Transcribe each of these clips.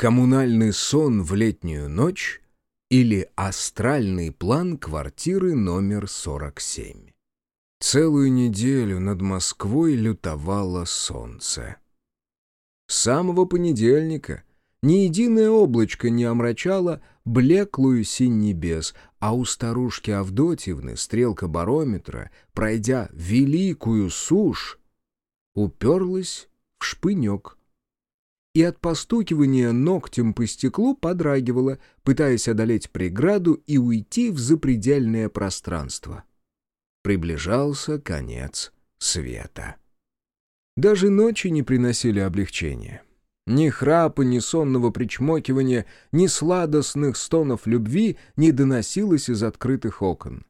Коммунальный сон в летнюю ночь или астральный план квартиры номер 47. Целую неделю над Москвой лютовало солнце. С самого понедельника ни единое облачко не омрачало блеклую синь небес, а у старушки Авдотьевны стрелка барометра, пройдя великую сушь, уперлась в шпынек. И от постукивания ногтем по стеклу подрагивала, пытаясь одолеть преграду и уйти в запредельное пространство. Приближался конец света. Даже ночи не приносили облегчения. Ни храпа, ни сонного причмокивания, ни сладостных стонов любви не доносилось из открытых окон.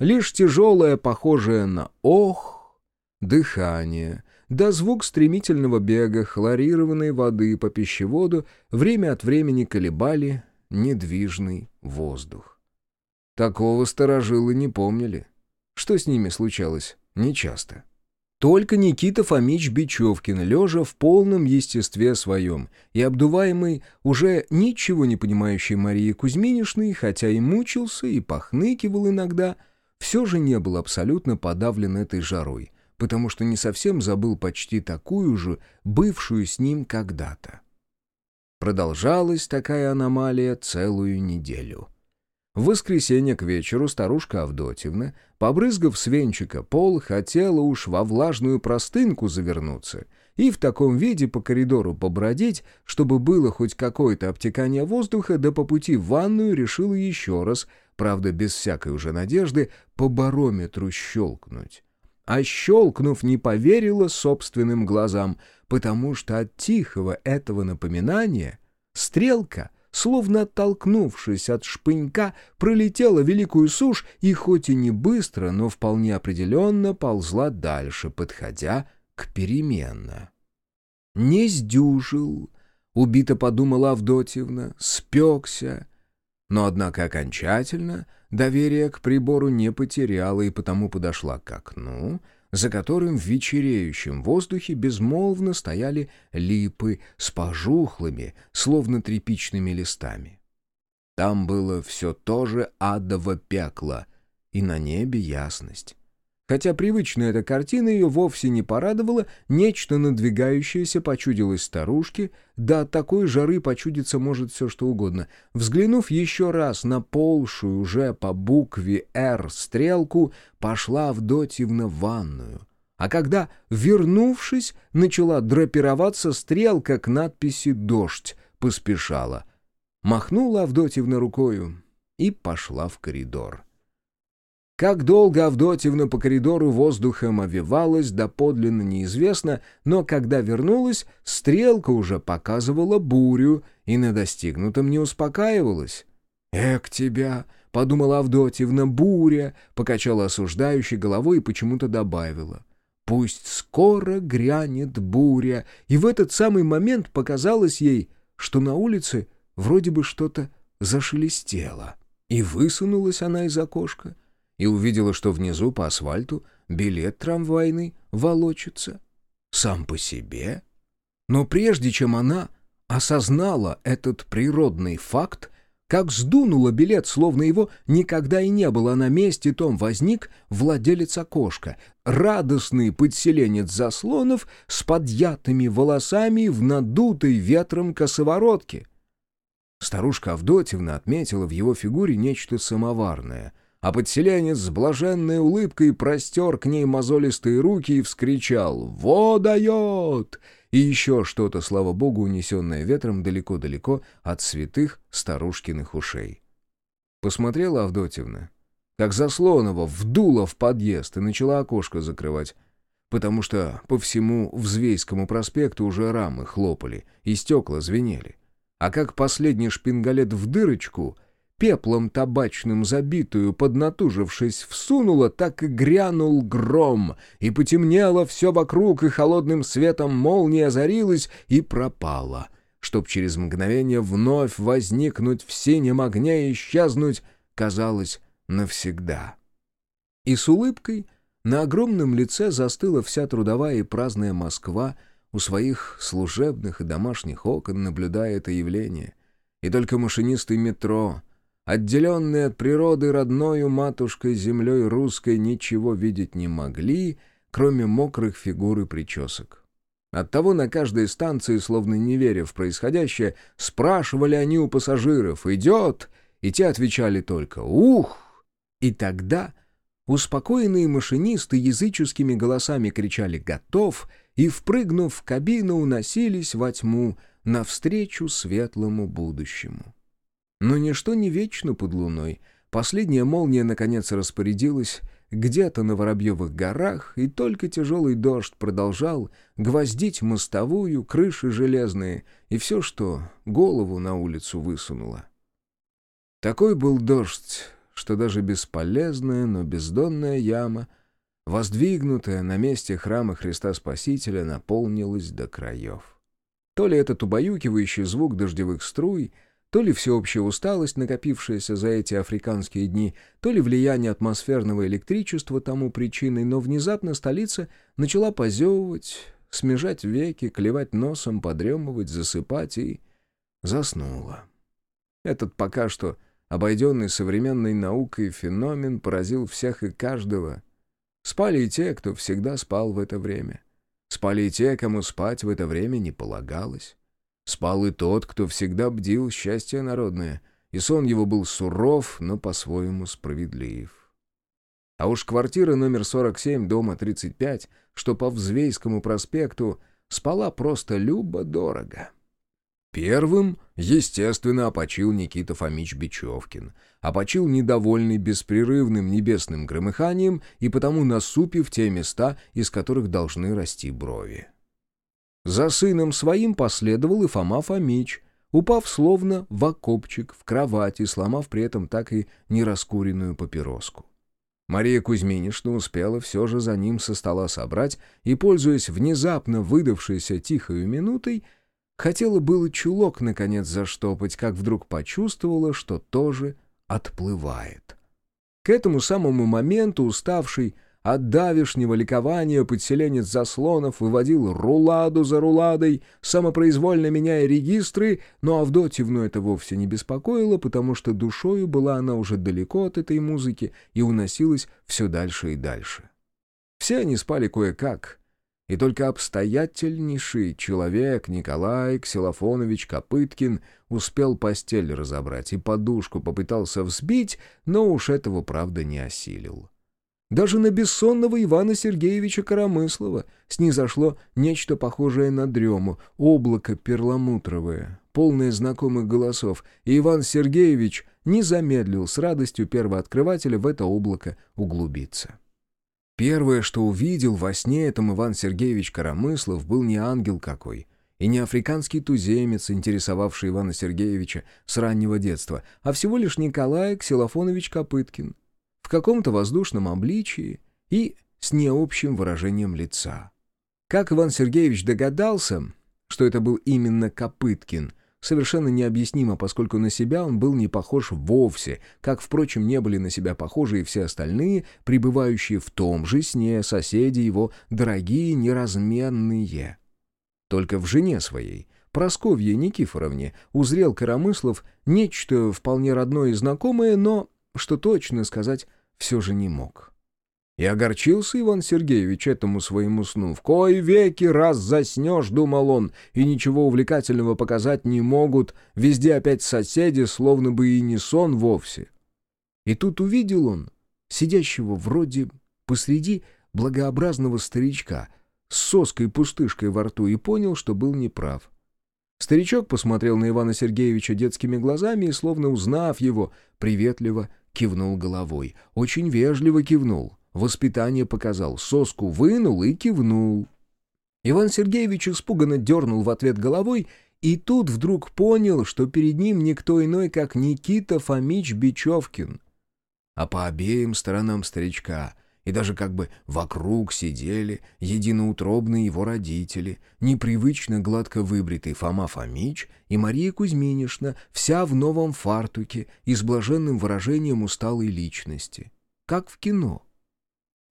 Лишь тяжелое, похожее на «ох» дыхание, да звук стремительного бега хлорированной воды по пищеводу время от времени колебали недвижный воздух. Такого сторожилы не помнили. Что с ними случалось нечасто. Только Никита Фомич Бечевкин, лежа в полном естестве своем и обдуваемый уже ничего не понимающей Марии Кузьминишной, хотя и мучился, и похныкивал иногда, все же не был абсолютно подавлен этой жарой, потому что не совсем забыл почти такую же, бывшую с ним когда-то. Продолжалась такая аномалия целую неделю. В воскресенье к вечеру старушка Авдотьевна, побрызгав с венчика пол, хотела уж во влажную простынку завернуться и в таком виде по коридору побродить, чтобы было хоть какое-то обтекание воздуха, да по пути в ванную решила еще раз, правда без всякой уже надежды, по барометру щелкнуть. А щелкнув, не поверила собственным глазам, потому что от тихого этого напоминания стрелка — словно оттолкнувшись от шпынька, пролетела великую сушь и хоть и не быстро, но вполне определенно ползла дальше, подходя к переменно. «Не сдюжил», — убито подумала Авдотьевна, — «спекся». Но, однако, окончательно доверие к прибору не потеряла и потому подошла к окну, за которым в вечереющем воздухе безмолвно стояли липы с пожухлыми, словно тряпичными листами. Там было все то же адово пекло, и на небе ясность. Хотя привычная эта картина ее вовсе не порадовала, нечто надвигающееся почудилось старушке, да от такой жары почудиться может все что угодно. Взглянув еще раз на полшую уже по букве «Р» стрелку, пошла Авдотьевна в ванную. А когда, вернувшись, начала драпироваться стрелка к надписи «Дождь», поспешала. Махнула Авдотьевна рукою и пошла в коридор. Как долго Авдотьевна по коридору воздухом овивалась, доподлинно неизвестно, но когда вернулась, стрелка уже показывала бурю и на достигнутом не успокаивалась. «Эк тебя!» — подумала Авдотьевна, буря, покачала осуждающей головой и почему-то добавила. «Пусть скоро грянет буря!» И в этот самый момент показалось ей, что на улице вроде бы что-то зашелестело. И высунулась она из окошка — и увидела, что внизу по асфальту билет трамвайный волочится. Сам по себе. Но прежде чем она осознала этот природный факт, как сдунула билет, словно его никогда и не было на месте, том возник владелец окошка, радостный подселенец заслонов с подъятыми волосами в надутой ветром косоворотке. Старушка Авдотьевна отметила в его фигуре нечто самоварное — а подселенец с блаженной улыбкой простер к ней мозолистые руки и вскричал «Во дает!» и еще что-то, слава богу, унесенное ветром далеко-далеко от святых старушкиных ушей. Посмотрела Авдотьевна, как Заслонова вдула в подъезд и начала окошко закрывать, потому что по всему Взвейскому проспекту уже рамы хлопали и стекла звенели. А как последний шпингалет в дырочку — пеплом табачным забитую, поднатужившись, всунула, так и грянул гром, и потемнело все вокруг, и холодным светом молния озарилась и пропала, чтоб через мгновение вновь возникнуть в синем огне и исчезнуть, казалось, навсегда. И с улыбкой на огромном лице застыла вся трудовая и праздная Москва, у своих служебных и домашних окон, наблюдая это явление. И только машинисты метро, отделенные от природы родною матушкой землей русской, ничего видеть не могли, кроме мокрых фигур и причесок. Оттого на каждой станции, словно не веря в происходящее, спрашивали они у пассажиров «Идет?» И те отвечали только «Ух!» И тогда успокоенные машинисты языческими голосами кричали «Готов!» и, впрыгнув в кабину, уносились во тьму навстречу светлому будущему. Но ничто не вечно под луной. Последняя молния, наконец, распорядилась где-то на Воробьевых горах, и только тяжелый дождь продолжал гвоздить мостовую, крыши железные и все, что голову на улицу высунуло. Такой был дождь, что даже бесполезная, но бездонная яма, воздвигнутая на месте храма Христа Спасителя, наполнилась до краев. То ли этот убаюкивающий звук дождевых струй, то ли всеобщая усталость, накопившаяся за эти африканские дни, то ли влияние атмосферного электричества тому причиной, но внезапно столица начала позевывать, смежать веки, клевать носом, подремывать, засыпать и заснула. Этот пока что обойденный современной наукой феномен поразил всех и каждого. Спали и те, кто всегда спал в это время. Спали и те, кому спать в это время не полагалось. Спал и тот, кто всегда бдил счастье народное, и сон его был суров, но по-своему справедлив. А уж квартира номер 47, дома 35, что по Взвейскому проспекту, спала просто любо-дорого. Первым, естественно, опочил Никита Фомич Бечевкин. Опочил недовольный беспрерывным небесным громыханием и потому насупив те места, из которых должны расти брови. За сыном своим последовал и Фома Фомич, упав словно в окопчик в кровати, сломав при этом так и нераскуренную папироску. Мария Кузьминишна успела все же за ним со стола собрать и, пользуясь внезапно выдавшейся тихою минутой, Хотела было чулок, наконец, заштопать, как вдруг почувствовала, что тоже отплывает. К этому самому моменту уставший от давишнего ликования подселенец заслонов выводил руладу за руладой, самопроизвольно меняя регистры, но Авдотьевну это вовсе не беспокоило, потому что душою была она уже далеко от этой музыки и уносилась все дальше и дальше. Все они спали кое-как, и только обстоятельнейший человек Николай Ксилофонович Копыткин успел постель разобрать и подушку попытался взбить, но уж этого, правда, не осилил. Даже на бессонного Ивана Сергеевича Коромыслова снизошло нечто похожее на дрему, облако перламутровое, полное знакомых голосов, и Иван Сергеевич не замедлил с радостью первооткрывателя в это облако углубиться. Первое, что увидел во сне этом Иван Сергеевич Коромыслов, был не ангел какой, и не африканский туземец, интересовавший Ивана Сергеевича с раннего детства, а всего лишь Николай Ксилофонович Копыткин, каком-то воздушном обличии и с необщим выражением лица. Как Иван Сергеевич догадался, что это был именно Копыткин, совершенно необъяснимо, поскольку на себя он был не похож вовсе, как, впрочем, не были на себя похожи и все остальные, пребывающие в том же сне соседи его, дорогие неразменные. Только в жене своей, Просковье Никифоровне, узрел Коромыслов нечто вполне родное и знакомое, но, что точно сказать, все же не мог. И огорчился Иван Сергеевич этому своему сну. В кой веки раз заснешь, думал он, и ничего увлекательного показать не могут, везде опять соседи, словно бы и не сон вовсе. И тут увидел он, сидящего вроде посреди благообразного старичка, с соской-пустышкой во рту, и понял, что был неправ. Старичок посмотрел на Ивана Сергеевича детскими глазами и, словно узнав его, приветливо кивнул головой. Очень вежливо кивнул. Воспитание показал, соску вынул и кивнул. Иван Сергеевич испуганно дернул в ответ головой и тут вдруг понял, что перед ним никто иной, как Никита Фомич Бечевкин. А по обеим сторонам старичка и даже как бы вокруг сидели единоутробные его родители, непривычно гладко выбритый Фома Фомич и Мария Кузьминишна, вся в новом фартуке и с блаженным выражением усталой личности. Как в кино.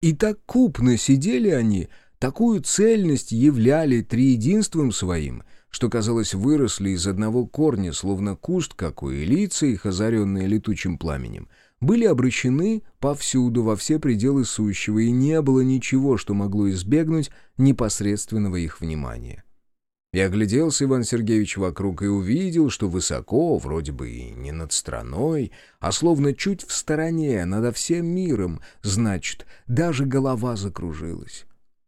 И так купно сидели они, такую цельность являли триединством своим, что, казалось, выросли из одного корня, словно куст какой, и лица их, озаренные летучим пламенем, были обращены повсюду, во все пределы сущего, и не было ничего, что могло избегнуть непосредственного их внимания. Я огляделся, Иван Сергеевич, вокруг и увидел, что высоко, вроде бы и не над страной, а словно чуть в стороне, над всем миром, значит, даже голова закружилась.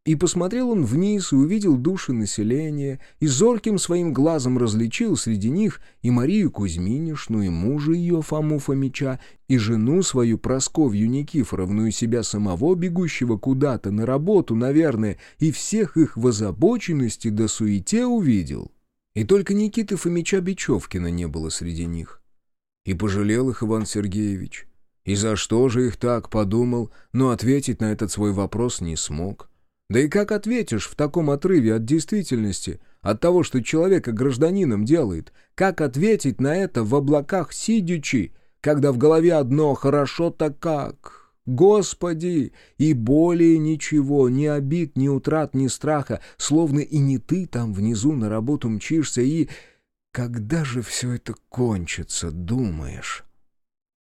И посмотрел он вниз и увидел души населения, и зорким своим глазом различил среди них и Марию Кузьминишну, и мужа ее Фому Фомича, и жену свою Просковью Никифоровну, и себя самого, бегущего куда-то на работу, наверное, и всех их в озабоченности да суете увидел. И только Никиты Фомича Бечевкина не было среди них. И пожалел их Иван Сергеевич. И за что же их так подумал, но ответить на этот свой вопрос не смог. Да и как ответишь в таком отрыве от действительности, от того, что человека гражданином делает? Как ответить на это в облаках сидячи, когда в голове одно «хорошо-то как»? Господи! И более ничего, ни обид, ни утрат, ни страха, словно и не ты там внизу на работу мчишься, и... Когда же все это кончится, думаешь?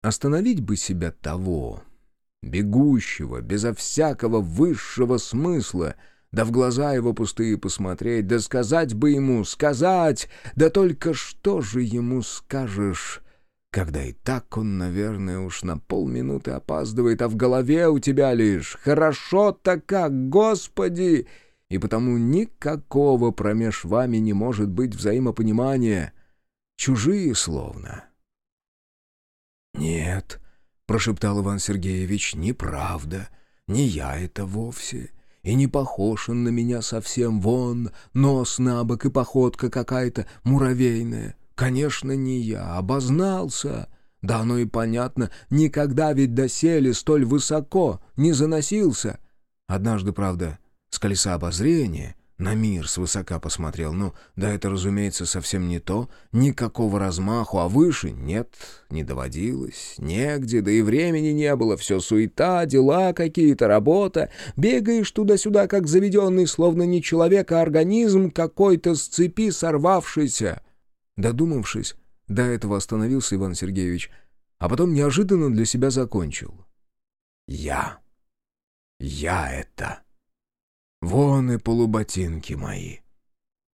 Остановить бы себя того, бегущего, безо всякого высшего смысла, да в глаза его пустые посмотреть, да сказать бы ему, сказать, да только что же ему скажешь, когда и так он, наверное, уж на полминуты опаздывает, а в голове у тебя лишь «хорошо-то как, Господи!» и потому никакого промеж вами не может быть взаимопонимания. Чужие словно. «Нет», прошептал Иван Сергеевич, неправда, не я это вовсе, и не похож он на меня совсем, вон, нос на бок и походка какая-то муравейная. Конечно, не я, обознался. Да оно и понятно, никогда ведь доселе столь высоко не заносился. Однажды, правда, с колеса обозрения на мир свысока посмотрел. Ну, да это, разумеется, совсем не то. Никакого размаху, а выше нет, не доводилось. Негде, да и времени не было. Все суета, дела какие-то, работа. Бегаешь туда-сюда, как заведенный, словно не человек, а организм какой-то с цепи сорвавшийся. Додумавшись, до этого остановился Иван Сергеевич, а потом неожиданно для себя закончил. «Я. Я это». Вон и полуботинки мои.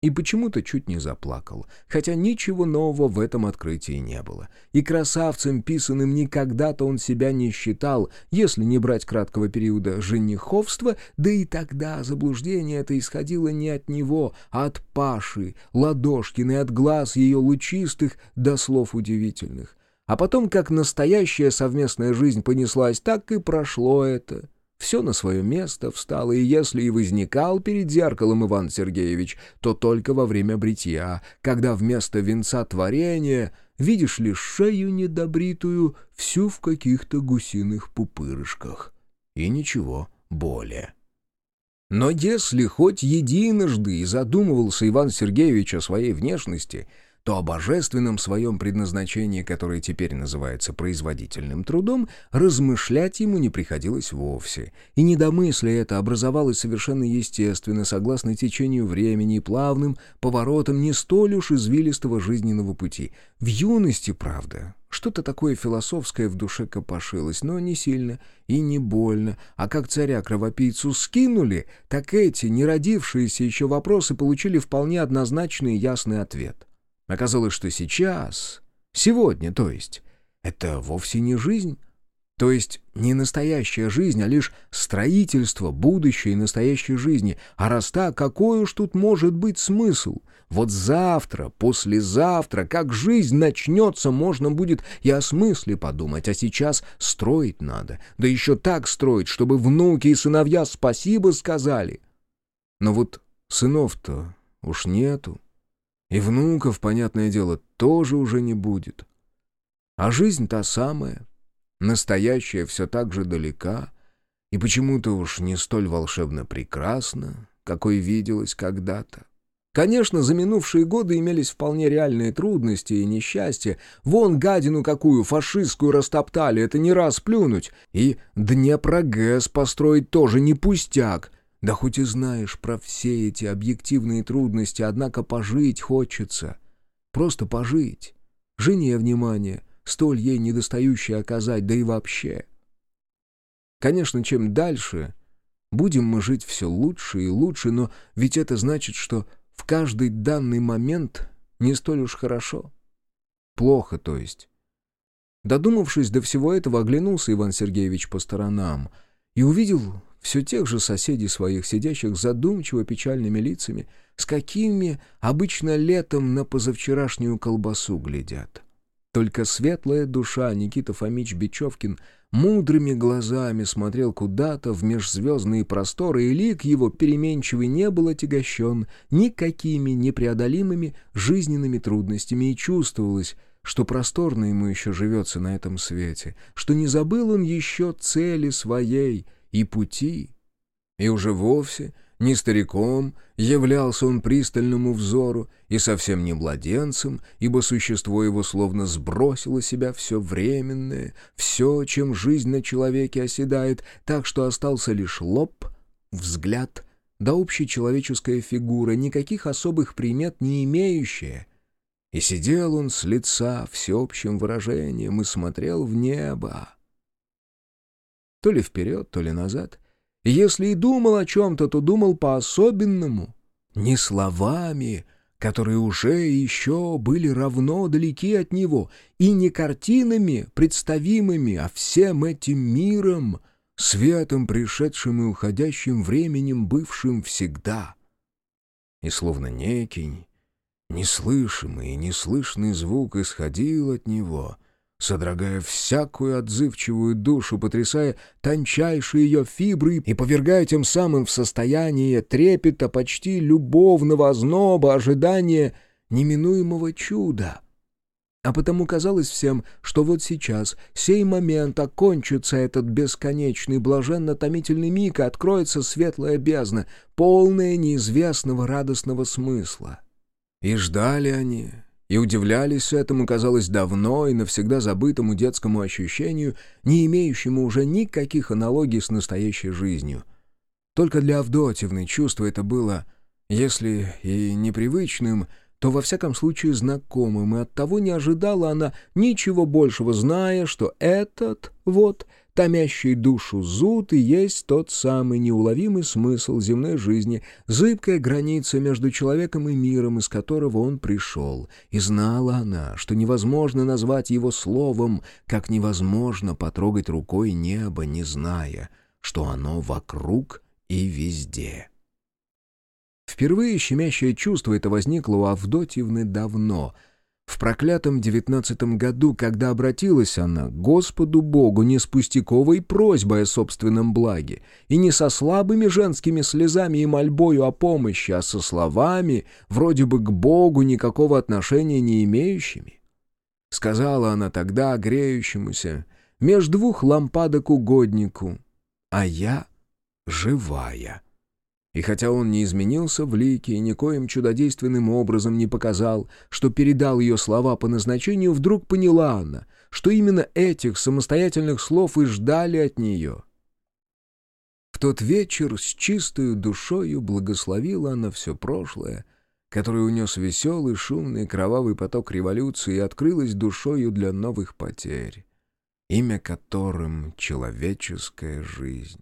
И почему-то чуть не заплакал, хотя ничего нового в этом открытии не было. И красавцем писанным никогда-то он себя не считал, если не брать краткого периода жениховства, да и тогда заблуждение это исходило не от него, а от Паши, Ладошкиной, от глаз ее лучистых до слов удивительных. А потом, как настоящая совместная жизнь понеслась, так и прошло это — все на свое место встало, и если и возникал перед зеркалом Иван Сергеевич, то только во время бритья, когда вместо венца творения видишь лишь шею недобритую, всю в каких-то гусиных пупырышках. И ничего более. Но если хоть единожды и задумывался Иван Сергеевич о своей внешности — то о божественном своем предназначении, которое теперь называется производительным трудом, размышлять ему не приходилось вовсе. И недомыслие это образовалось совершенно естественно, согласно течению времени и плавным поворотам не столь уж извилистого жизненного пути. В юности, правда, что-то такое философское в душе копошилось, но не сильно и не больно. А как царя-кровопийцу скинули, так эти, не родившиеся еще вопросы, получили вполне однозначный и ясный ответ — Оказалось, что сейчас, сегодня, то есть, это вовсе не жизнь. То есть не настоящая жизнь, а лишь строительство будущей и настоящей жизни. А раз так, какой уж тут может быть смысл? Вот завтра, послезавтра, как жизнь начнется, можно будет и о смысле подумать, а сейчас строить надо. Да еще так строить, чтобы внуки и сыновья спасибо сказали. Но вот сынов-то уж нету. И внуков, понятное дело, тоже уже не будет. А жизнь та самая, настоящая все так же далека, и почему-то уж не столь волшебно прекрасна, какой виделась когда-то. Конечно, за минувшие годы имелись вполне реальные трудности и несчастья. Вон гадину какую, фашистскую, растоптали, это не раз плюнуть. И Днепрогэс построить тоже не пустяк. Да хоть и знаешь про все эти объективные трудности, однако пожить хочется. Просто пожить. Жене внимание, столь ей недостающее оказать, да и вообще. Конечно, чем дальше, будем мы жить все лучше и лучше, но ведь это значит, что в каждый данный момент не столь уж хорошо. Плохо, то есть. Додумавшись до всего этого, оглянулся Иван Сергеевич по сторонам и увидел все тех же соседей своих, сидящих задумчиво печальными лицами, с какими обычно летом на позавчерашнюю колбасу глядят. Только светлая душа Никита Фомич Бечевкин мудрыми глазами смотрел куда-то в межзвездные просторы, и лик его переменчивый не был отягощен никакими непреодолимыми жизненными трудностями, и чувствовалось, что просторно ему еще живется на этом свете, что не забыл он еще цели своей и пути. И уже вовсе не стариком являлся он пристальному взору и совсем не младенцем, ибо существо его словно сбросило себя все временное, все, чем жизнь на человеке оседает, так что остался лишь лоб, взгляд да общечеловеческая фигура, никаких особых примет не имеющая — и сидел он с лица всеобщим выражением и смотрел в небо. То ли вперед, то ли назад. Если и думал о чем-то, то думал по-особенному, не словами, которые уже и еще были равно далеки от него, и не картинами, представимыми, а всем этим миром, светом, пришедшим и уходящим временем, бывшим всегда. И словно некий, Неслышимый и неслышный звук исходил от него, содрогая всякую отзывчивую душу, потрясая тончайшие ее фибры и повергая тем самым в состояние трепета, почти любовного озноба, ожидания неминуемого чуда. А потому казалось всем, что вот сейчас, сей момент, окончится этот бесконечный, блаженно-томительный миг, и откроется светлая бездна, полная неизвестного радостного смысла. И ждали они, и удивлялись этому, казалось, давно и навсегда забытому детскому ощущению, не имеющему уже никаких аналогий с настоящей жизнью. Только для Авдотьевны чувство это было, если и непривычным, то во всяком случае знакомым, и оттого не ожидала она ничего большего, зная, что этот вот — томящий душу зуд и есть тот самый неуловимый смысл земной жизни, зыбкая граница между человеком и миром, из которого он пришел. И знала она, что невозможно назвать его словом, как невозможно потрогать рукой небо, не зная, что оно вокруг и везде. Впервые щемящее чувство это возникло у Авдотьевны давно — в проклятом девятнадцатом году, когда обратилась она к Господу Богу не с пустяковой просьбой о собственном благе, и не со слабыми женскими слезами и мольбою о помощи, а со словами, вроде бы к Богу никакого отношения не имеющими. Сказала она тогда греющемуся, меж двух лампадок угоднику, а я живая. И хотя он не изменился в лике и никоим чудодейственным образом не показал, что передал ее слова по назначению, вдруг поняла она, что именно этих самостоятельных слов и ждали от нее. В тот вечер с чистою душою благословила она все прошлое, которое унес веселый, шумный, кровавый поток революции и открылась душою для новых потерь, имя которым — человеческая жизнь.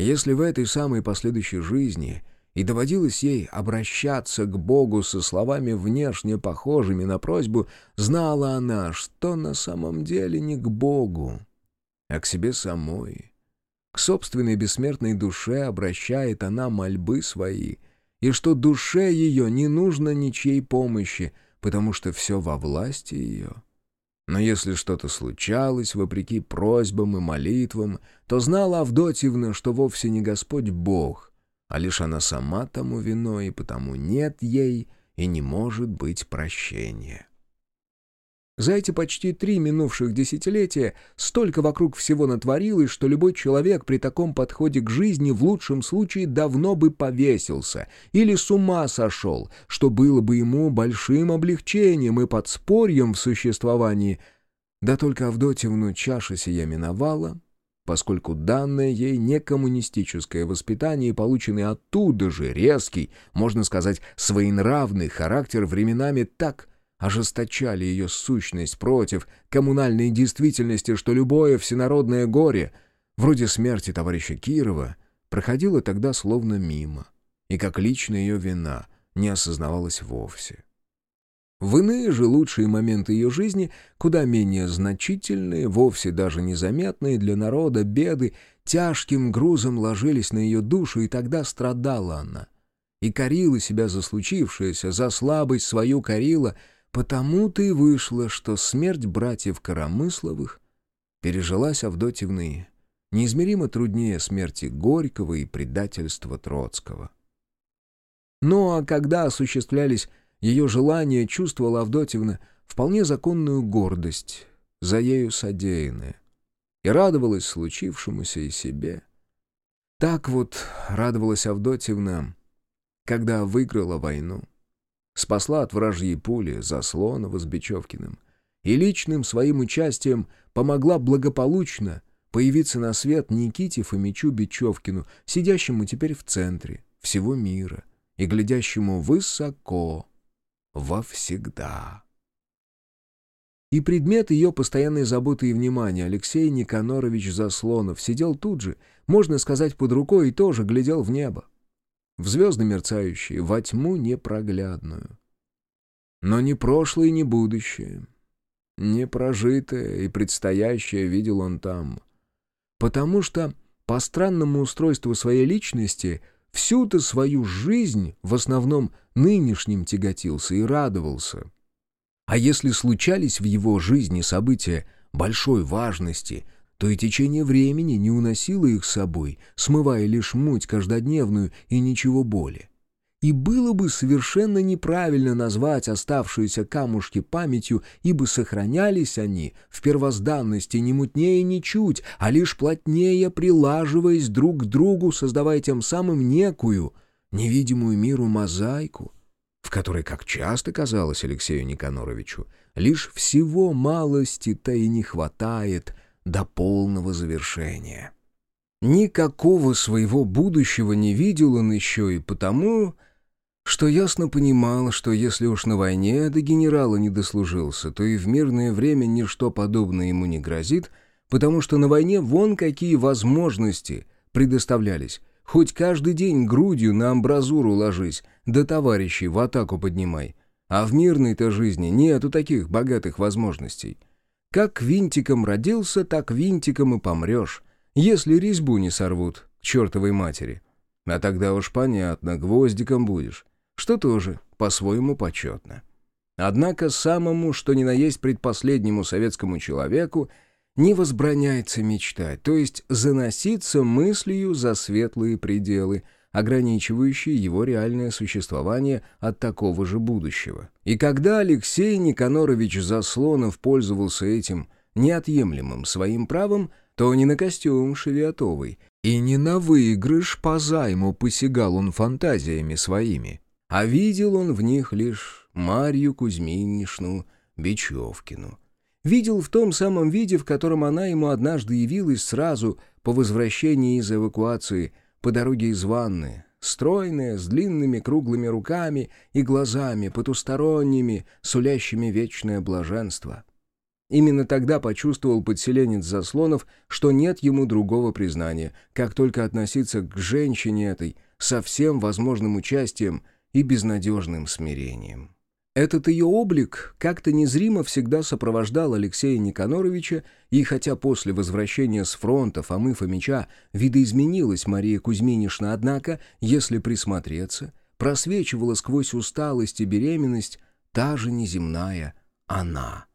Если в этой самой последующей жизни и доводилось ей обращаться к Богу со словами внешне похожими на просьбу, знала она, что на самом деле не к Богу, а к себе самой. К собственной бессмертной душе обращает она мольбы свои, и что душе ее не нужно ничьей помощи, потому что все во власти ее. Но если что-то случалось, вопреки просьбам и молитвам, то знала Авдотьевна, что вовсе не Господь Бог, а лишь она сама тому виной, и потому нет ей и не может быть прощения. За эти почти три минувших десятилетия столько вокруг всего натворилось, что любой человек при таком подходе к жизни в лучшем случае давно бы повесился или с ума сошел, что было бы ему большим облегчением и подспорьем в существовании. Да только Авдотьевну чаша сия миновала, поскольку данное ей некоммунистическое воспитание и полученный оттуда же резкий, можно сказать, своенравный характер временами так ожесточали ее сущность против коммунальной действительности, что любое всенародное горе, вроде смерти товарища Кирова, проходило тогда словно мимо, и как лично ее вина не осознавалась вовсе. В иные же лучшие моменты ее жизни, куда менее значительные, вовсе даже незаметные для народа беды, тяжким грузом ложились на ее душу, и тогда страдала она. И корила себя за случившееся, за слабость свою корила, потому-то и вышло, что смерть братьев Коромысловых пережилась Авдотьевной неизмеримо труднее смерти Горького и предательства Троцкого. Ну а когда осуществлялись ее желание чувствовала Авдотьевна вполне законную гордость за ею содеянное и радовалась случившемуся и себе. Так вот радовалась Авдотьевна, когда выиграла войну, спасла от вражьей пули Заслонова с Бечевкиным и личным своим участием помогла благополучно появиться на свет Никите Фомичу Бечевкину, сидящему теперь в центре всего мира и глядящему высоко вовсегда. И предмет ее постоянной заботы и внимания Алексей Никанорович Заслонов сидел тут же, можно сказать, под рукой и тоже глядел в небо. В звезды мерцающие, во тьму непроглядную. Но ни прошлое, ни будущее, не прожитое и предстоящее видел он там. Потому что по странному устройству своей личности всю-то свою жизнь в основном нынешним тяготился и радовался. А если случались в его жизни события большой важности, то и течение времени не уносило их с собой, смывая лишь муть каждодневную и ничего более. И было бы совершенно неправильно назвать оставшиеся камушки памятью, ибо сохранялись они в первозданности не мутнее ничуть, а лишь плотнее прилаживаясь друг к другу, создавая тем самым некую, невидимую миру мозаику, в которой, как часто казалось Алексею Никаноровичу, лишь всего малости-то и не хватает до полного завершения. Никакого своего будущего не видел он еще и потому что ясно понимал, что если уж на войне до генерала не дослужился, то и в мирное время ничто подобное ему не грозит, потому что на войне вон какие возможности предоставлялись. Хоть каждый день грудью на амбразуру ложись, да товарищей в атаку поднимай. А в мирной-то жизни нету таких богатых возможностей. Как винтиком родился, так винтиком и помрешь, если резьбу не сорвут к чертовой матери. А тогда уж понятно, гвоздиком будешь что тоже по-своему почетно. Однако самому, что ни на есть предпоследнему советскому человеку, не возбраняется мечтать, то есть заноситься мыслью за светлые пределы, ограничивающие его реальное существование от такого же будущего. И когда Алексей Никанорович Заслонов пользовался этим неотъемлемым своим правом, то не на костюм шевиатовый и не на выигрыш по займу посягал он фантазиями своими, а видел он в них лишь Марью Кузьминишну Бечевкину. Видел в том самом виде, в котором она ему однажды явилась сразу по возвращении из эвакуации по дороге из ванны, стройная, с длинными круглыми руками и глазами потусторонними, сулящими вечное блаженство. Именно тогда почувствовал подселенец Заслонов, что нет ему другого признания, как только относиться к женщине этой со всем возможным участием – и безнадежным смирением. Этот ее облик как-то незримо всегда сопровождал Алексея Никаноровича, и хотя после возвращения с фронта Фомы Фомича видоизменилась Мария Кузьминишна, однако, если присмотреться, просвечивала сквозь усталость и беременность та же неземная она.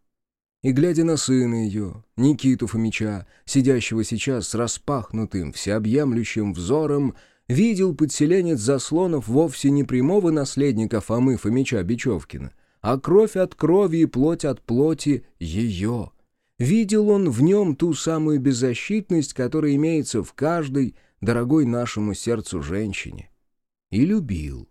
И глядя на сына ее, Никиту Фомича, сидящего сейчас с распахнутым, всеобъемлющим взором, видел подселенец заслонов вовсе не прямого наследника Фомы Фомича Бечевкина, а кровь от крови и плоть от плоти ее. Видел он в нем ту самую беззащитность, которая имеется в каждой дорогой нашему сердцу женщине. И любил.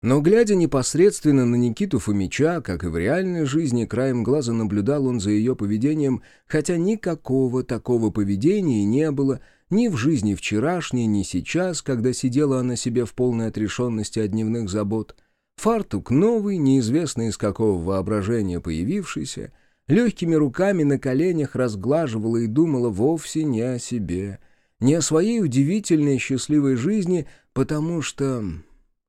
Но, глядя непосредственно на Никиту Фомича, как и в реальной жизни, краем глаза наблюдал он за ее поведением, хотя никакого такого поведения не было ни в жизни вчерашней, ни сейчас, когда сидела она себе в полной отрешенности от дневных забот. Фартук новый, неизвестно из какого воображения появившийся, легкими руками на коленях разглаживала и думала вовсе не о себе, не о своей удивительной счастливой жизни, потому что...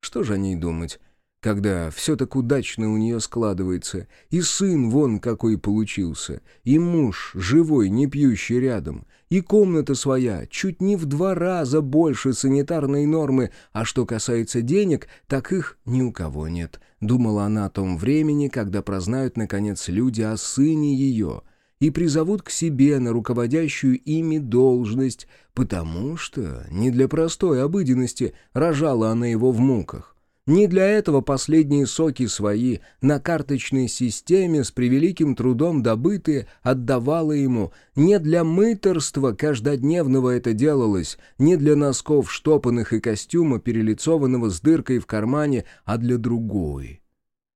Что же о ней думать, когда все так удачно у нее складывается, и сын вон какой получился, и муж живой, не пьющий рядом, и комната своя чуть не в два раза больше санитарной нормы, а что касается денег, так их ни у кого нет. Думала она о том времени, когда прознают, наконец, люди о сыне ее — и призовут к себе на руководящую ими должность, потому что не для простой обыденности рожала она его в муках. Не для этого последние соки свои на карточной системе с превеликим трудом добытые отдавала ему. Не для мыторства каждодневного это делалось, не для носков штопанных и костюма, перелицованного с дыркой в кармане, а для другой.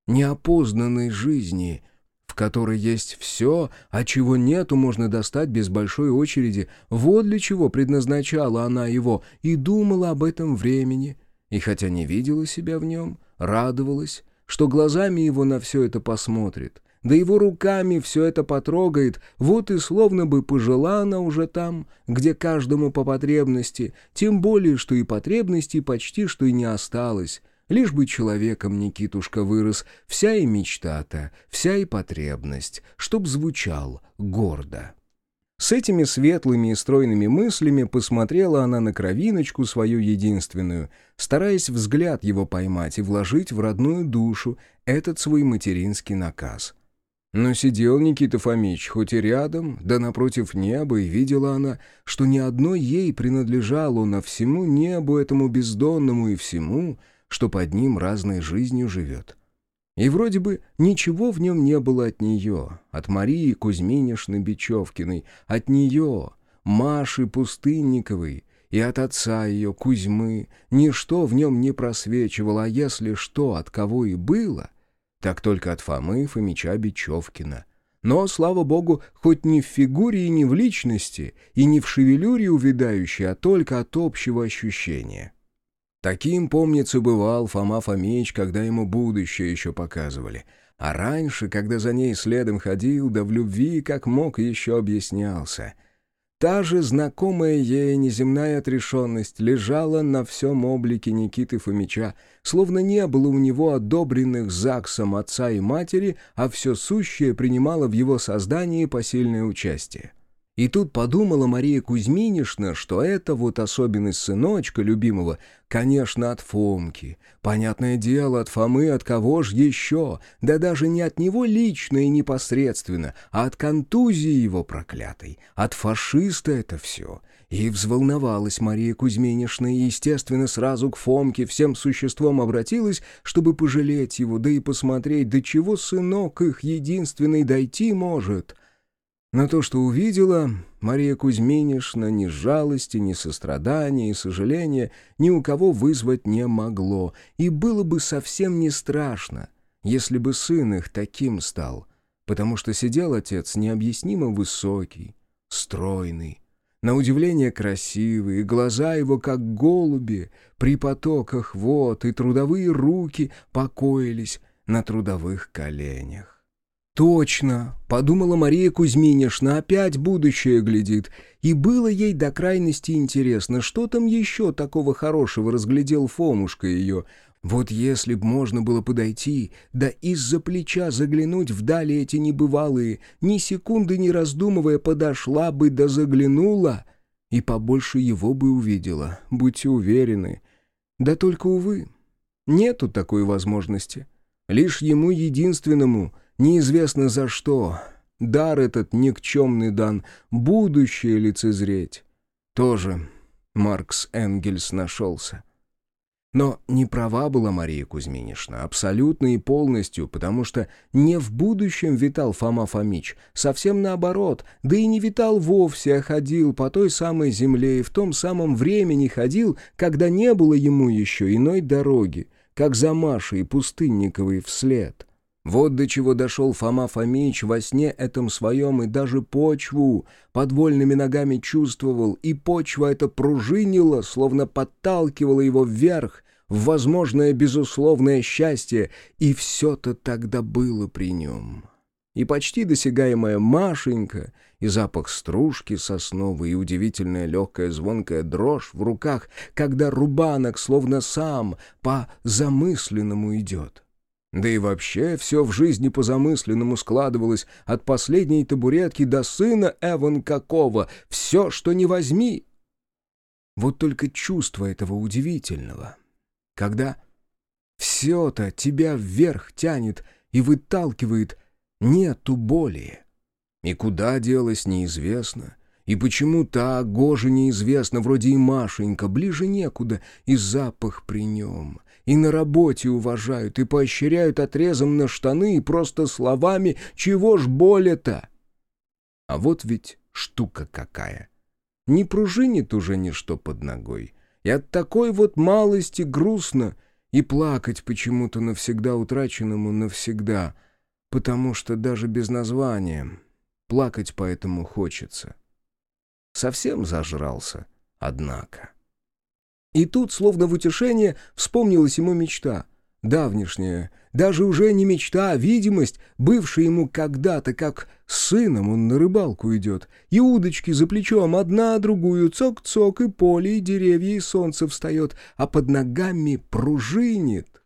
Неопознанной жизни — в которой есть все, а чего нету, можно достать без большой очереди. Вот для чего предназначала она его и думала об этом времени. И хотя не видела себя в нем, радовалась, что глазами его на все это посмотрит, да его руками все это потрогает, вот и словно бы пожила она уже там, где каждому по потребности, тем более, что и потребностей почти что и не осталось, Лишь бы человеком Никитушка вырос, вся и мечта-то, вся и потребность, чтоб звучал гордо. С этими светлыми и стройными мыслями посмотрела она на кровиночку свою единственную, стараясь взгляд его поймать и вложить в родную душу этот свой материнский наказ. Но сидел Никита Фомич хоть и рядом, да напротив неба, и видела она, что ни одной ей принадлежал он, а всему небу этому бездонному и всему — что под ним разной жизнью живет. И вроде бы ничего в нем не было от нее, от Марии Кузьминишны Бечевкиной, от нее, Маши Пустынниковой, и от отца ее, Кузьмы, ничто в нем не просвечивало, а если что от кого и было, так только от Фомы Фомича Бечевкина. Но, слава богу, хоть не в фигуре и не в личности, и не в шевелюре увядающей, а только от общего ощущения. Таким, помнится, бывал Фома Фомич, когда ему будущее еще показывали. А раньше, когда за ней следом ходил, да в любви, как мог, еще объяснялся. Та же знакомая ей неземная отрешенность лежала на всем облике Никиты Фомича, словно не было у него одобренных ЗАГСом отца и матери, а все сущее принимало в его создании посильное участие. И тут подумала Мария Кузьминишна, что это вот особенность сыночка любимого, конечно, от Фомки. Понятное дело, от Фомы, от кого ж еще? Да даже не от него лично и непосредственно, а от контузии его проклятой, от фашиста это все. И взволновалась Мария Кузьминишна и, естественно, сразу к Фомке всем существом обратилась, чтобы пожалеть его, да и посмотреть, до чего сынок их единственный дойти может — но то, что увидела, Мария Кузьминишна ни жалости, ни сострадания и сожаления ни у кого вызвать не могло, и было бы совсем не страшно, если бы сын их таким стал, потому что сидел отец необъяснимо высокий, стройный, на удивление красивый, глаза его, как голуби, при потоках вод, и трудовые руки покоились на трудовых коленях. «Точно!» — подумала Мария Кузьминишна, опять будущее глядит. И было ей до крайности интересно, что там еще такого хорошего разглядел Фомушка ее. Вот если б можно было подойти, да из-за плеча заглянуть вдали эти небывалые, ни секунды не раздумывая, подошла бы да заглянула, и побольше его бы увидела, будьте уверены. Да только, увы, нету такой возможности. Лишь ему единственному — Неизвестно за что. Дар этот никчемный дан, будущее лицезреть. Тоже Маркс Энгельс нашелся. Но не права была Мария Кузьминишна, абсолютно и полностью, потому что не в будущем витал Фома Фомич, совсем наоборот, да и не витал вовсе, а ходил по той самой земле и в том самом времени ходил, когда не было ему еще иной дороги, как за Машей Пустынниковой вслед. Вот до чего дошел Фома Фомич во сне этом своем и даже почву под вольными ногами чувствовал, и почва эта пружинила, словно подталкивала его вверх, в возможное безусловное счастье, и все-то тогда было при нем. И почти досягаемая Машенька, и запах стружки сосновой, и удивительная легкая звонкая дрожь в руках, когда рубанок словно сам по замысленному идет. Да и вообще все в жизни по замысленному складывалось от последней табуретки до сына Эван какого, все, что не возьми. Вот только чувство этого удивительного, когда все-то тебя вверх тянет и выталкивает, нету боли. И куда делось, неизвестно. И почему та Гожа неизвестно, вроде и Машенька, ближе некуда, и запах при нем — и на работе уважают, и поощряют отрезом на штаны, и просто словами «чего ж более-то?». А вот ведь штука какая. Не пружинит уже ничто под ногой, и от такой вот малости грустно, и плакать почему-то навсегда утраченному навсегда, потому что даже без названия плакать поэтому хочется. Совсем зажрался, однако. И тут, словно в утешение, вспомнилась ему мечта. Давнишняя, даже уже не мечта, а видимость, бывшая ему когда-то, как с сыном он на рыбалку идет, и удочки за плечом, одна, другую, цок-цок, и поле, и деревья, и солнце встает, а под ногами пружинит.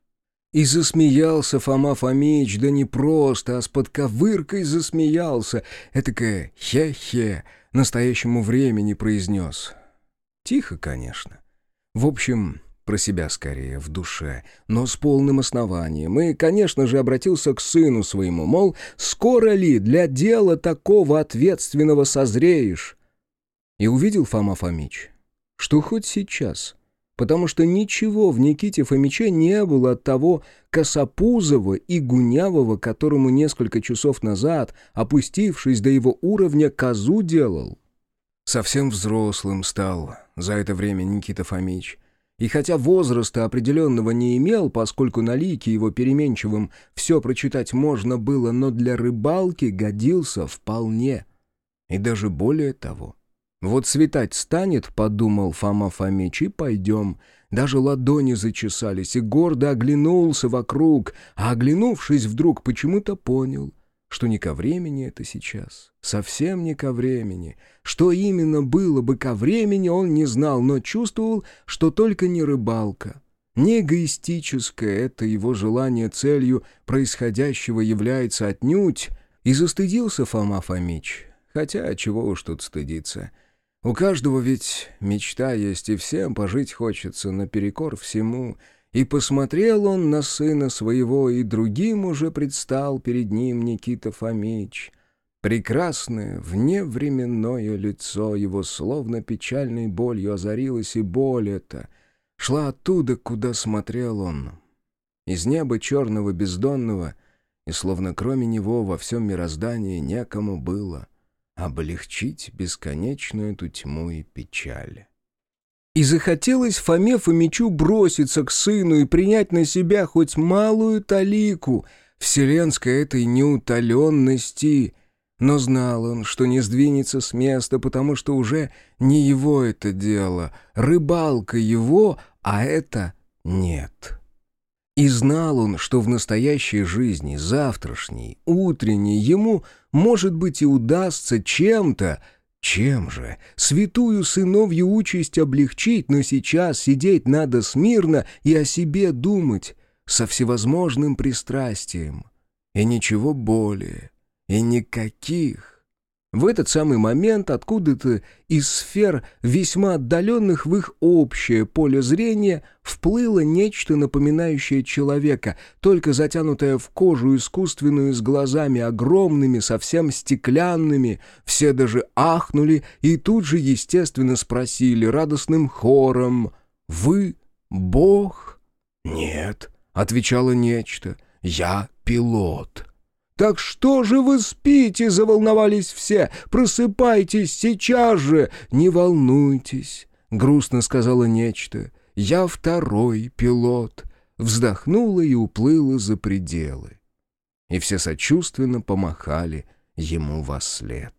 И засмеялся Фома Фомич, да не просто, а с подковыркой засмеялся, этакое «хе-хе», настоящему времени произнес. Тихо, конечно. В общем, про себя скорее, в душе, но с полным основанием. И, конечно же, обратился к сыну своему, мол, скоро ли для дела такого ответственного созреешь? И увидел Фома Фомич, что хоть сейчас, потому что ничего в Никите Фомиче не было от того косопузого и гунявого, которому несколько часов назад, опустившись до его уровня, козу делал. Совсем взрослым стал за это время Никита Фомич. И хотя возраста определенного не имел, поскольку на лике его переменчивым все прочитать можно было, но для рыбалки годился вполне. И даже более того. Вот светать станет, подумал Фома Фомич, и пойдем. Даже ладони зачесались, и гордо оглянулся вокруг, а оглянувшись вдруг почему-то понял, что не ко времени это сейчас, совсем не ко времени. Что именно было бы ко времени, он не знал, но чувствовал, что только не рыбалка. Не эгоистическое это его желание целью происходящего является отнюдь, и застыдился Фома Фомич. Хотя, чего уж тут стыдиться. У каждого ведь мечта есть, и всем пожить хочется наперекор всему — и посмотрел он на сына своего, и другим уже предстал перед ним Никита Фомич. Прекрасное, вневременное лицо его словно печальной болью озарилось, и боль эта шла оттуда, куда смотрел он. Из неба черного бездонного, и словно кроме него во всем мироздании некому было облегчить бесконечную эту тьму и печаль. И захотелось Фоме Фомичу броситься к сыну и принять на себя хоть малую талику вселенской этой неутоленности. Но знал он, что не сдвинется с места, потому что уже не его это дело, рыбалка его, а это нет. И знал он, что в настоящей жизни, завтрашней, утренней, ему, может быть, и удастся чем-то, чем же? Святую сыновью участь облегчить, но сейчас сидеть надо смирно и о себе думать со всевозможным пристрастием. И ничего более, и никаких в этот самый момент откуда-то из сфер, весьма отдаленных в их общее поле зрения, вплыло нечто напоминающее человека, только затянутое в кожу искусственную с глазами огромными, совсем стеклянными. Все даже ахнули и тут же, естественно, спросили радостным хором «Вы Бог?» «Нет», — отвечало нечто, — «я пилот». «Так что же вы спите?» — заволновались все. «Просыпайтесь сейчас же!» «Не волнуйтесь», — грустно сказала нечто. «Я второй пилот. вздохнула и уплыла за пределы. И все сочувственно помахали ему во след.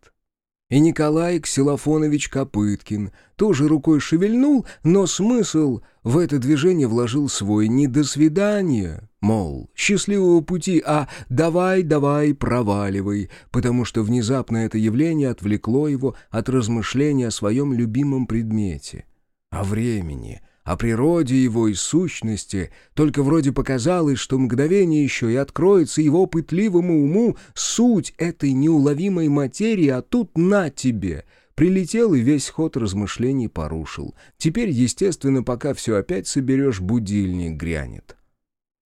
И Николай Ксилофонович Копыткин тоже рукой шевельнул, но смысл в это движение вложил свой не «до свидания», мол, счастливого пути, а «давай, давай, проваливай», потому что внезапно это явление отвлекло его от размышления о своем любимом предмете, о времени, о природе его и сущности, только вроде показалось, что мгновение еще и откроется его пытливому уму суть этой неуловимой материи, а тут на тебе — Прилетел и весь ход размышлений порушил. Теперь, естественно, пока все опять соберешь, будильник грянет.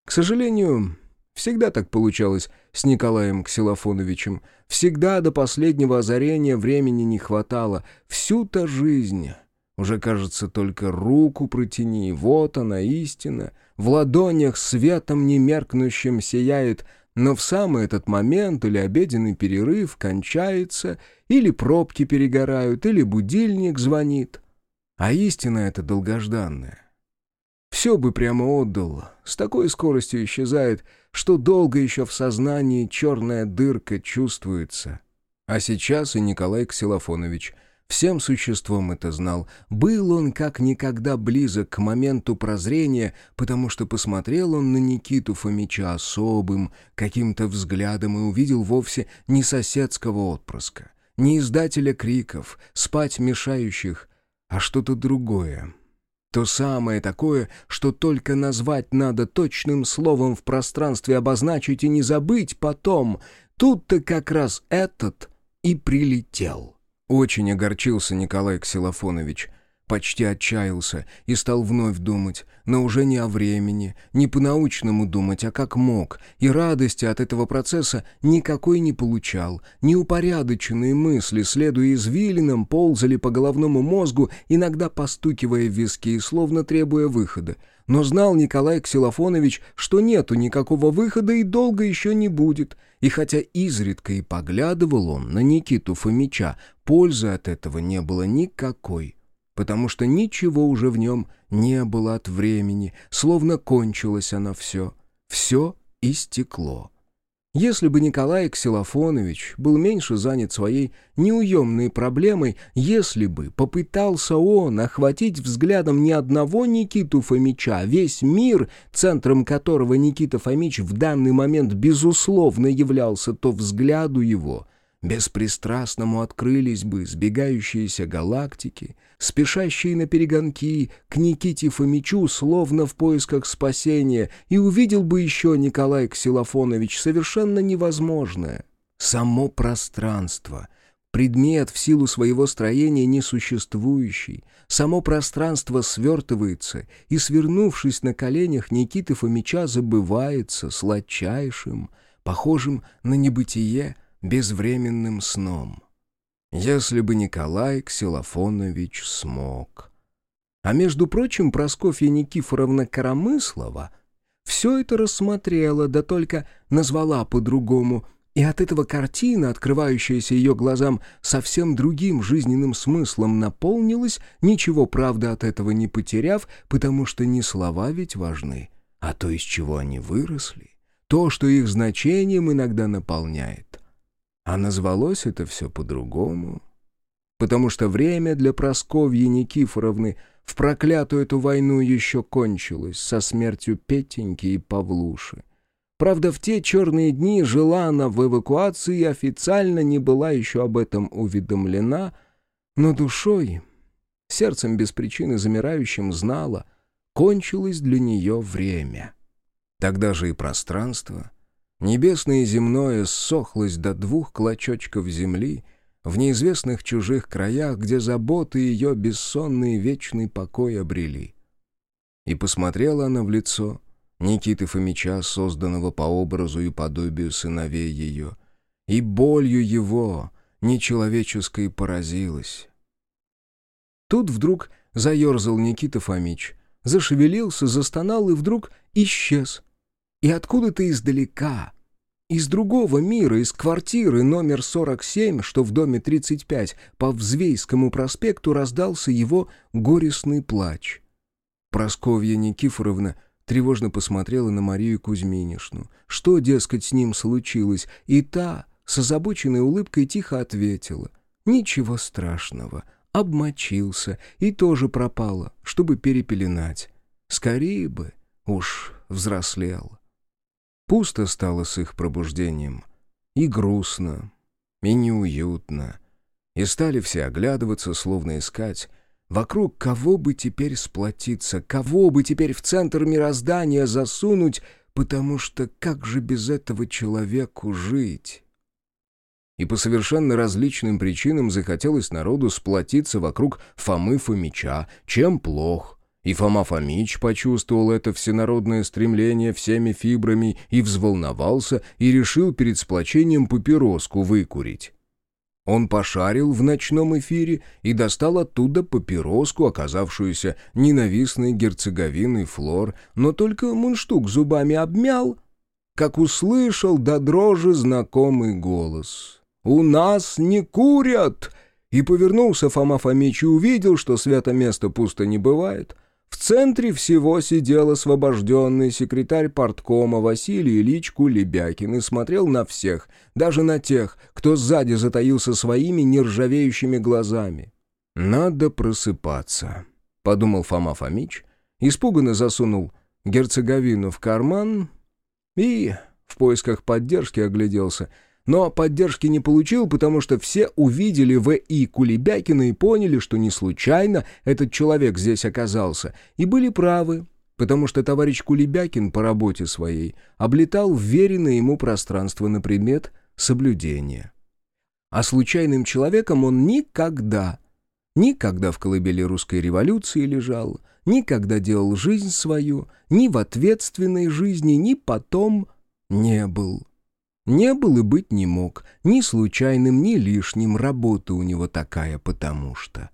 К сожалению, всегда так получалось с Николаем Ксилофоновичем. Всегда до последнего озарения времени не хватало. Всю-то жизнь уже, кажется, только руку протяни, вот она истина. В ладонях светом немеркнущим сияет, но в самый этот момент или обеденный перерыв кончается, или пробки перегорают, или будильник звонит. А истина эта долгожданная. Все бы прямо отдал, с такой скоростью исчезает, что долго еще в сознании черная дырка чувствуется. А сейчас и Николай Ксилофонович — Всем существом это знал. Был он как никогда близок к моменту прозрения, потому что посмотрел он на Никиту Фомича особым, каким-то взглядом и увидел вовсе не соседского отпрыска, не издателя криков, спать мешающих, а что-то другое. То самое такое, что только назвать надо точным словом в пространстве обозначить и не забыть потом. Тут-то как раз этот и прилетел. Очень огорчился Николай Ксилофонович, почти отчаялся и стал вновь думать, но уже не о времени, не по-научному думать, а как мог, и радости от этого процесса никакой не получал. Неупорядоченные мысли, следуя извилинам, ползали по головному мозгу, иногда постукивая в виски и словно требуя выхода. Но знал Николай Ксилофонович, что нету никакого выхода и долго еще не будет. И хотя изредка и поглядывал он на Никиту Фомича, пользы от этого не было никакой. Потому что ничего уже в нем не было от времени, словно кончилось оно все. Все истекло. Если бы Николай Ксилофонович был меньше занят своей неуемной проблемой, если бы попытался он охватить взглядом не одного Никиту Фомича, а весь мир, центром которого Никита Фомич в данный момент безусловно являлся, то взгляду его беспристрастному открылись бы сбегающиеся галактики, спешащие на перегонки к Никите Фомичу, словно в поисках спасения, и увидел бы еще Николай Ксилофонович совершенно невозможное. Само пространство — предмет в силу своего строения несуществующий. Само пространство свертывается, и, свернувшись на коленях, Никиты Фомича забывается сладчайшим, похожим на небытие, безвременным сном. Если бы Николай Ксилофонович смог. А между прочим, Просковья Никифоровна Коромыслова все это рассмотрела, да только назвала по-другому, и от этого картина, открывающаяся ее глазам совсем другим жизненным смыслом, наполнилась, ничего, правда, от этого не потеряв, потому что не слова ведь важны, а то, из чего они выросли, то, что их значением иногда наполняет. А назвалось это все по-другому. Потому что время для Просковьи Никифоровны в проклятую эту войну еще кончилось со смертью Петеньки и Павлуши. Правда, в те черные дни жила она в эвакуации и официально не была еще об этом уведомлена, но душой, сердцем без причины замирающим знала, кончилось для нее время. Тогда же и пространство — Небесное и земное ссохлось до двух клочочков земли в неизвестных чужих краях, где заботы ее бессонный вечный покой обрели. И посмотрела она в лицо Никиты Фомича, созданного по образу и подобию сыновей ее, и болью его нечеловеческой поразилась. Тут вдруг заерзал Никита Фомич, зашевелился, застонал и вдруг исчез — и откуда-то издалека, из другого мира, из квартиры номер 47, что в доме 35, по Взвейскому проспекту раздался его горестный плач. Просковья Никифоровна тревожно посмотрела на Марию Кузьминишну. Что, дескать, с ним случилось? И та с озабоченной улыбкой тихо ответила. «Ничего страшного. Обмочился. И тоже пропало, чтобы перепеленать. Скорее бы. Уж взрослел». Пусто стало с их пробуждением. И грустно, и неуютно. И стали все оглядываться, словно искать, вокруг кого бы теперь сплотиться, кого бы теперь в центр мироздания засунуть, потому что как же без этого человеку жить? И по совершенно различным причинам захотелось народу сплотиться вокруг Фомы Фомича, чем плох, и Фома Фомич почувствовал это всенародное стремление всеми фибрами и взволновался, и решил перед сплочением папироску выкурить. Он пошарил в ночном эфире и достал оттуда папироску, оказавшуюся ненавистной герцоговиной флор, но только мундштук зубами обмял, как услышал до дрожи знакомый голос. «У нас не курят!» И повернулся Фома Фомич и увидел, что свято место пусто не бывает — в центре всего сидел освобожденный секретарь порткома Василий Ильич Кулебякин и смотрел на всех, даже на тех, кто сзади затаился своими нержавеющими глазами. «Надо просыпаться», — подумал Фома Фомич, испуганно засунул герцоговину в карман и в поисках поддержки огляделся — но поддержки не получил, потому что все увидели В.И. Кулебякина и поняли, что не случайно этот человек здесь оказался, и были правы, потому что товарищ Кулебякин по работе своей облетал вверенное ему пространство на предмет соблюдения. А случайным человеком он никогда, никогда в колыбели русской революции лежал, никогда делал жизнь свою, ни в ответственной жизни, ни потом не был. Не был и быть не мог, ни случайным, ни лишним, работа у него такая, потому что...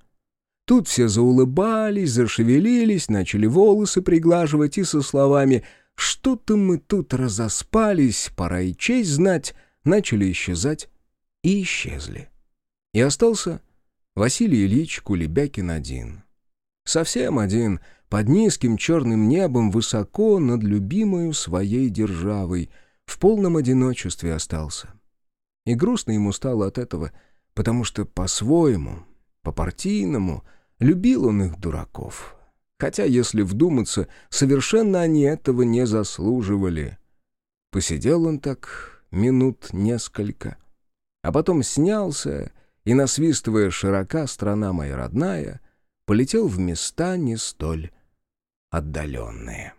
Тут все заулыбались, зашевелились, начали волосы приглаживать и со словами «Что-то мы тут разоспались, пора и честь знать», начали исчезать и исчезли. И остался Василий Ильич Кулебякин один. Совсем один, под низким черным небом, высоко над любимою своей державой — в полном одиночестве остался. И грустно ему стало от этого, потому что по-своему, по-партийному, любил он их дураков. Хотя, если вдуматься, совершенно они этого не заслуживали. Посидел он так минут несколько, а потом снялся и, насвистывая широка «Страна моя родная», полетел в места не столь отдаленные.